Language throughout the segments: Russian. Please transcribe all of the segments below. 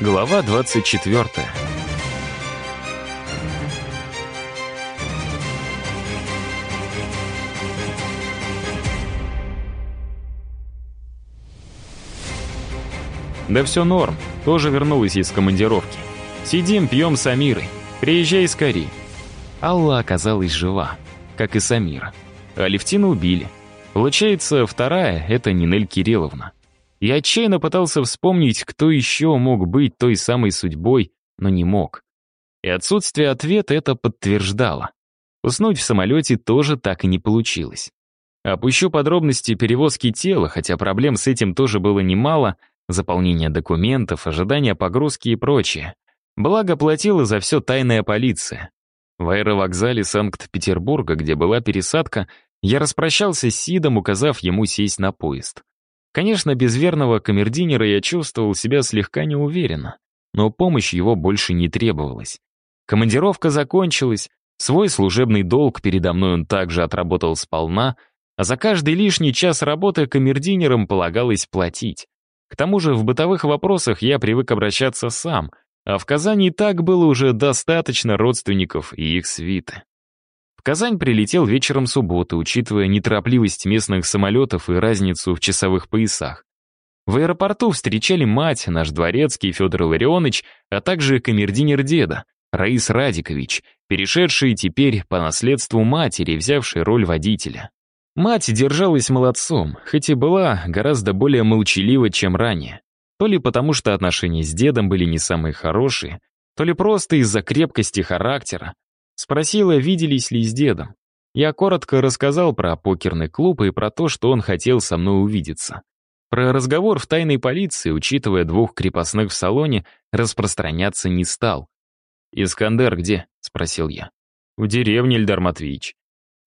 Глава 24. Да все норм, тоже вернулась из командировки. Сидим, пьем с Амирой. Приезжай скорей. Алла оказалась жива, как и Самира. А Левтина убили. Получается, вторая — это Нинель Кирилловна. Я отчаянно пытался вспомнить, кто еще мог быть той самой судьбой, но не мог. И отсутствие ответа это подтверждало. Уснуть в самолете тоже так и не получилось. Опущу подробности перевозки тела, хотя проблем с этим тоже было немало, заполнение документов, ожидание погрузки и прочее. Благо платила за все тайная полиция. В аэровокзале Санкт-Петербурга, где была пересадка, я распрощался с Сидом, указав ему сесть на поезд. Конечно, без верного камердинера я чувствовал себя слегка неуверенно, но помощь его больше не требовалась. Командировка закончилась, свой служебный долг передо мной он также отработал сполна, а за каждый лишний час работы камердинером полагалось платить. К тому же в бытовых вопросах я привык обращаться сам, а в Казани так было уже достаточно родственников и их свиты. Казань прилетел вечером субботы, учитывая неторопливость местных самолетов и разницу в часовых поясах. В аэропорту встречали мать, наш дворецкий Федор Ларионович, а также камердинер деда, Раис Радикович, перешедший теперь по наследству матери, взявший роль водителя. Мать держалась молодцом, хоть и была гораздо более молчалива, чем ранее. То ли потому, что отношения с дедом были не самые хорошие, то ли просто из-за крепкости характера, Спросила, виделись ли с дедом. Я коротко рассказал про покерный клуб и про то, что он хотел со мной увидеться. Про разговор в тайной полиции, учитывая двух крепостных в салоне, распространяться не стал. «Искандер где?» — спросил я. «В деревне, Эльдар Матвеевич.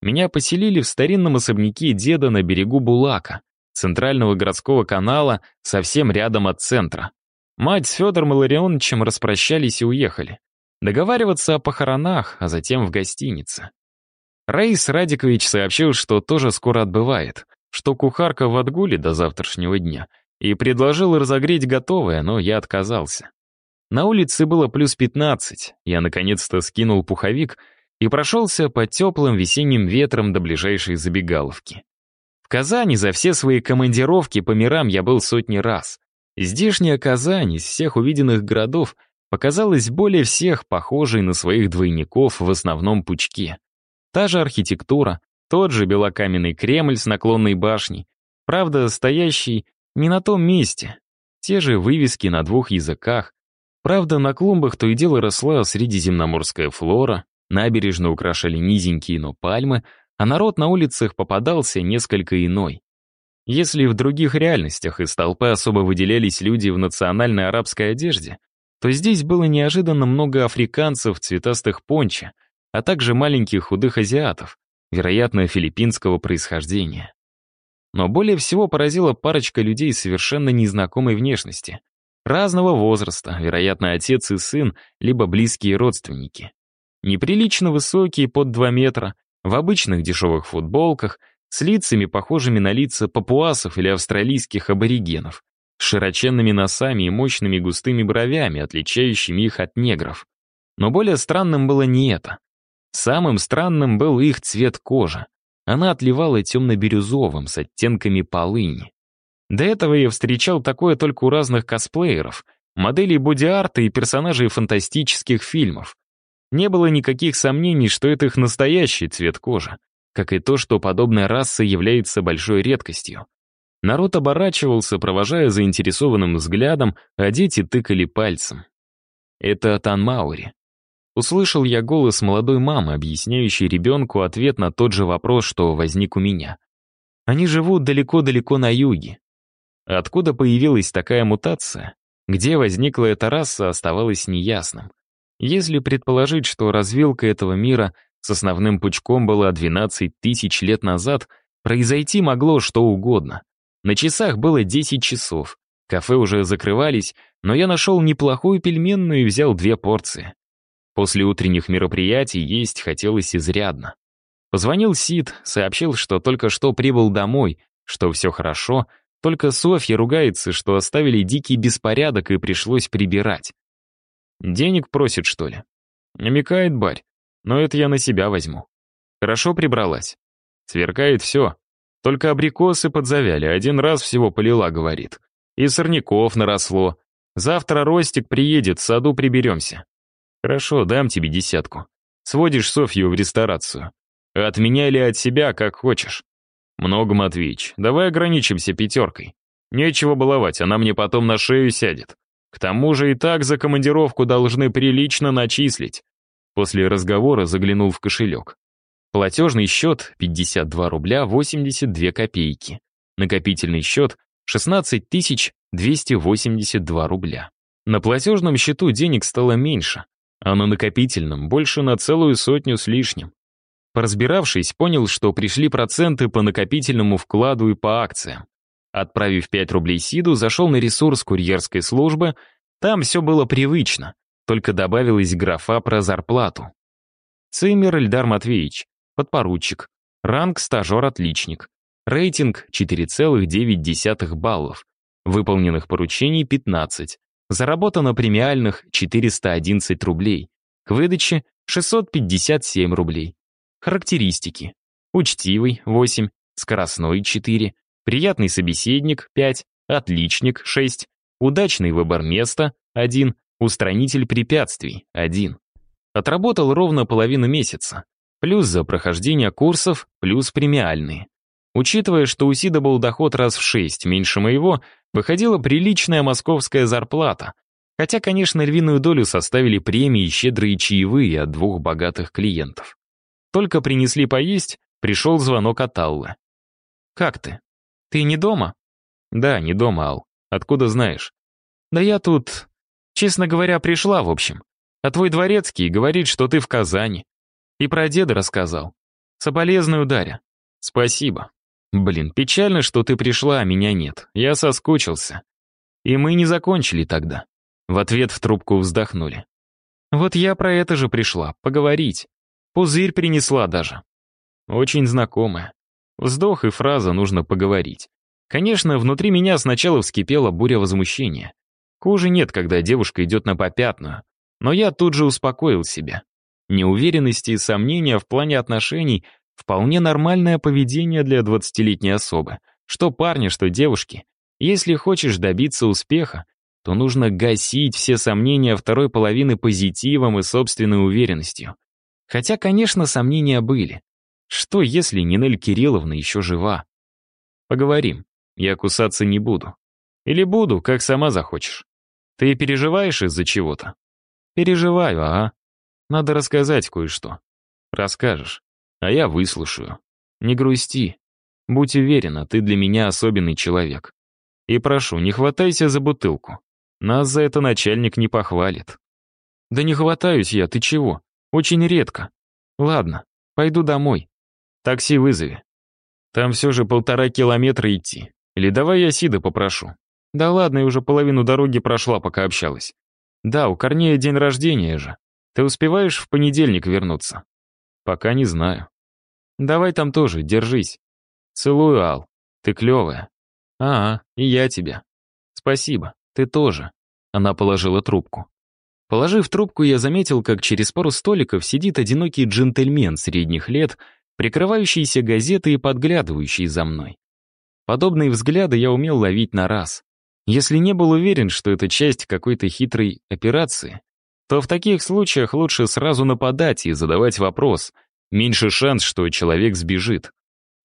Меня поселили в старинном особняке деда на берегу Булака, центрального городского канала, совсем рядом от центра. Мать с Федором Илларионовичем распрощались и уехали. Договариваться о похоронах, а затем в гостинице. Раис Радикович сообщил, что тоже скоро отбывает, что кухарка в отгуле до завтрашнего дня, и предложил разогреть готовое, но я отказался. На улице было плюс 15, я наконец-то скинул пуховик и прошелся по теплым весенним ветрам до ближайшей забегаловки. В Казани за все свои командировки по мирам я был сотни раз. Здешняя Казань из всех увиденных городов — показалась более всех похожей на своих двойников в основном пучке. Та же архитектура, тот же белокаменный Кремль с наклонной башней, правда, стоящий не на том месте. Те же вывески на двух языках. Правда, на клумбах то и дело росла средиземноморская флора, набережную украшали низенькие, но пальмы, а народ на улицах попадался несколько иной. Если в других реальностях из толпы особо выделялись люди в национальной арабской одежде, то здесь было неожиданно много африканцев цветастых пончо, а также маленьких худых азиатов, вероятно, филиппинского происхождения. Но более всего поразила парочка людей совершенно незнакомой внешности. Разного возраста, вероятно, отец и сын, либо близкие родственники. Неприлично высокие, под 2 метра, в обычных дешевых футболках, с лицами, похожими на лица папуасов или австралийских аборигенов, с широченными носами и мощными густыми бровями, отличающими их от негров. Но более странным было не это. Самым странным был их цвет кожи. Она отливала темно-бирюзовым с оттенками полыни. До этого я встречал такое только у разных косплееров, моделей боди-арта и персонажей фантастических фильмов. Не было никаких сомнений, что это их настоящий цвет кожи, как и то, что подобная раса является большой редкостью. Народ оборачивался, провожая заинтересованным взглядом, а дети тыкали пальцем. Это Тан Маури. Услышал я голос молодой мамы, объясняющей ребенку ответ на тот же вопрос, что возник у меня. Они живут далеко-далеко на юге. Откуда появилась такая мутация? Где возникла эта раса, оставалось неясным. Если предположить, что развилка этого мира с основным пучком была 12 тысяч лет назад, произойти могло что угодно. На часах было 10 часов. Кафе уже закрывались, но я нашел неплохую пельменную и взял две порции. После утренних мероприятий есть хотелось изрядно. Позвонил Сид, сообщил, что только что прибыл домой, что все хорошо, Только Софья ругается, что оставили дикий беспорядок и пришлось прибирать. Денег просит, что ли? Намекает барь. Но это я на себя возьму. Хорошо прибралась. Сверкает все. Только абрикосы подзавяли, один раз всего полила, говорит. И сорняков наросло. Завтра Ростик приедет, в саду приберемся. Хорошо, дам тебе десятку. Сводишь Софью в ресторацию. От меня или от себя, как хочешь. Много, Матвеич, давай ограничимся пятеркой. Нечего баловать, она мне потом на шею сядет. К тому же и так за командировку должны прилично начислить. После разговора заглянул в кошелек. Платежный счет 52 рубля 82 копейки. Накопительный счет 16 282 рубля. На платежном счету денег стало меньше, а на накопительном больше на целую сотню с лишним. Поразбиравшись, понял, что пришли проценты по накопительному вкладу и по акциям. Отправив 5 рублей Сиду, зашел на ресурс курьерской службы, там все было привычно, только добавилась графа про зарплату. Циммер Эльдар Матвеевич, подпоручик, ранг стажер-отличник, рейтинг 4,9 баллов, выполненных поручений 15, заработано премиальных 411 рублей, к выдаче 657 рублей. Характеристики. Учтивый — 8, скоростной — 4, приятный собеседник — 5, отличник — 6, удачный выбор места — 1, устранитель препятствий — 1. Отработал ровно половину месяца, плюс за прохождение курсов, плюс премиальные. Учитывая, что у Сида был доход раз в 6 меньше моего, выходила приличная московская зарплата, хотя, конечно, львиную долю составили премии и щедрые чаевые от двух богатых клиентов. Только принесли поесть, пришел звонок от Аллы. «Как ты? Ты не дома?» «Да, не дома, Ал. Откуда знаешь?» «Да я тут, честно говоря, пришла, в общем. А твой дворецкий говорит, что ты в Казани. И про деда рассказал. Соболезную Даря. Спасибо. Блин, печально, что ты пришла, а меня нет. Я соскучился. И мы не закончили тогда». В ответ в трубку вздохнули. «Вот я про это же пришла, поговорить. Пузырь принесла даже. Очень знакомая. Вздох и фраза «нужно поговорить». Конечно, внутри меня сначала вскипела буря возмущения. Хуже нет, когда девушка идет на попятную. Но я тут же успокоил себя. Неуверенности и сомнения в плане отношений — вполне нормальное поведение для двадцатилетней особы. Что парни, что девушки. Если хочешь добиться успеха, то нужно гасить все сомнения второй половины позитивом и собственной уверенностью. Хотя, конечно, сомнения были. Что, если Нинель Кирилловна еще жива? Поговорим. Я кусаться не буду. Или буду, как сама захочешь. Ты переживаешь из-за чего-то? Переживаю, ага. Надо рассказать кое-что. Расскажешь. А я выслушаю. Не грусти. Будь уверена, ты для меня особенный человек. И прошу, не хватайся за бутылку. Нас за это начальник не похвалит. Да не хватаюсь я, ты чего? Очень редко. Ладно, пойду домой. Такси вызови. Там все же полтора километра идти. Или давай я Сида попрошу. Да ладно, я уже половину дороги прошла, пока общалась. Да, у Корнея день рождения же. Ты успеваешь в понедельник вернуться? Пока не знаю. Давай там тоже, держись. Целую, Ал. Ты клевая. А, и я тебя. Спасибо, ты тоже. Она положила трубку. Положив трубку, я заметил, как через пару столиков сидит одинокий джентльмен средних лет, прикрывающийся газетой и подглядывающий за мной. Подобные взгляды я умел ловить на раз. Если не был уверен, что это часть какой-то хитрой операции, то в таких случаях лучше сразу нападать и задавать вопрос. Меньше шанс, что человек сбежит.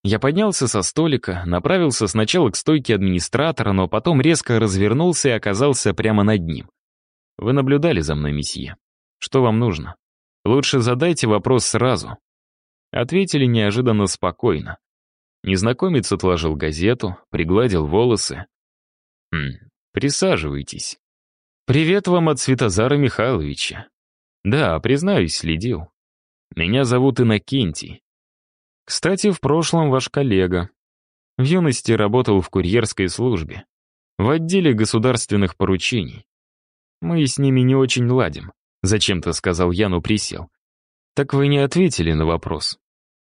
Я поднялся со столика, направился сначала к стойке администратора, но потом резко развернулся и оказался прямо над ним. Вы наблюдали за мной, месье. Что вам нужно? Лучше задайте вопрос сразу. Ответили неожиданно спокойно. Незнакомец отложил газету, пригладил волосы. Хм, присаживайтесь. Привет вам от Светозара Михайловича. Да, признаюсь, следил. Меня зовут Иннокентий. Кстати, в прошлом ваш коллега. В юности работал в курьерской службе, в отделе государственных поручений. Мы с ними не очень ладим», — зачем-то сказал я, но присел. «Так вы не ответили на вопрос.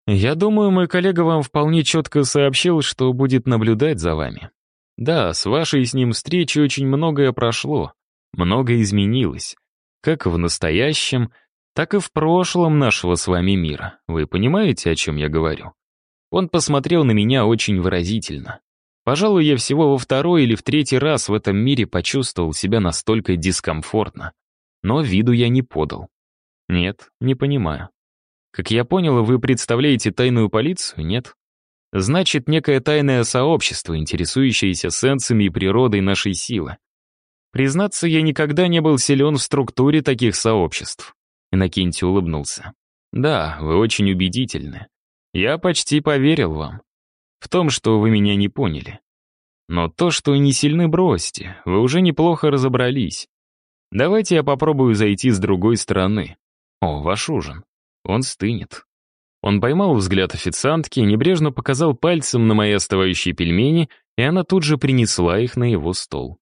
Я думаю, мой коллега вам вполне четко сообщил, что будет наблюдать за вами. Да, с вашей с ним встречи очень многое прошло, многое изменилось, как в настоящем, так и в прошлом нашего с вами мира. Вы понимаете, о чем я говорю? Он посмотрел на меня очень выразительно. Пожалуй, я всего во второй или в третий раз в этом мире почувствовал себя настолько дискомфортно. Но виду я не подал. Нет, не понимаю. Как я понял, вы представляете тайную полицию, нет? Значит, некое тайное сообщество, интересующееся сенсами и природой нашей силы. Признаться, я никогда не был силен в структуре таких сообществ. Иннокентий улыбнулся. Да, вы очень убедительны. Я почти поверил вам. В том, что вы меня не поняли. Но то, что не сильны, бросьте, вы уже неплохо разобрались. Давайте я попробую зайти с другой стороны. О, ваш ужин. Он стынет. Он поймал взгляд официантки, небрежно показал пальцем на мои остывающие пельмени, и она тут же принесла их на его стол.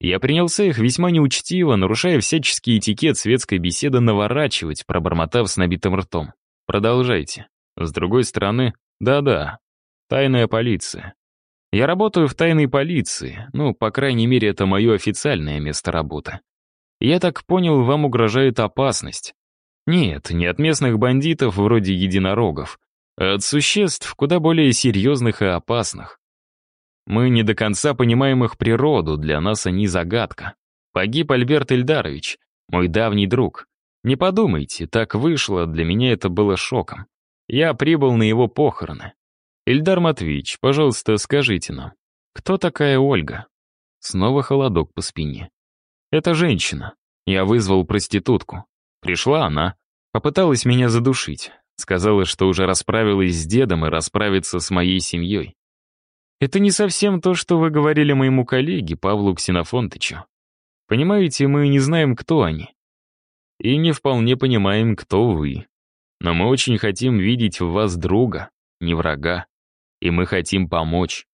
Я принялся их весьма неучтиво, нарушая всяческий этикет светской беседы, наворачивать, пробормотав с набитым ртом. Продолжайте. С другой стороны, да-да, тайная полиция. Я работаю в тайной полиции, ну, по крайней мере, это мое официальное место работы. Я так понял, вам угрожает опасность. Нет, не от местных бандитов вроде единорогов, а от существ куда более серьезных и опасных. Мы не до конца понимаем их природу, для нас они загадка. Погиб Альберт Ильдарович, мой давний друг. Не подумайте, так вышло, для меня это было шоком. Я прибыл на его похороны. Ильдар Матвеевич, пожалуйста, скажите нам, кто такая Ольга? Снова холодок по спине. Это женщина. Я вызвал проститутку. Пришла она, попыталась меня задушить. Сказала, что уже расправилась с дедом и расправится с моей семьей. Это не совсем то, что вы говорили моему коллеге Павлу Ксенофонтычу. Понимаете, мы не знаем, кто они. И не вполне понимаем, кто вы. Но мы очень хотим видеть в вас друга, не врага. И мы хотим помочь.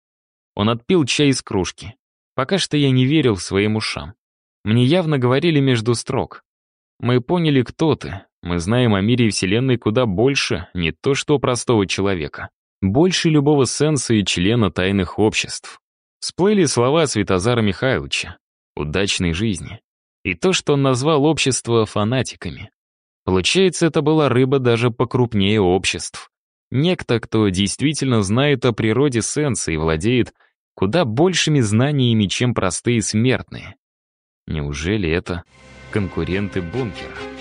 Он отпил чай из кружки. Пока что я не верил своим ушам. Мне явно говорили между строк. Мы поняли, кто ты. Мы знаем о мире и Вселенной куда больше, не то что простого человека. Больше любого сенса и члена тайных обществ. Всплыли слова Святозара Михайловича. Удачной жизни. И то, что он назвал общество фанатиками. Получается, это была рыба даже покрупнее обществ. Некто, кто действительно знает о природе сенса и владеет куда большими знаниями, чем простые смертные. Неужели это конкуренты бункера?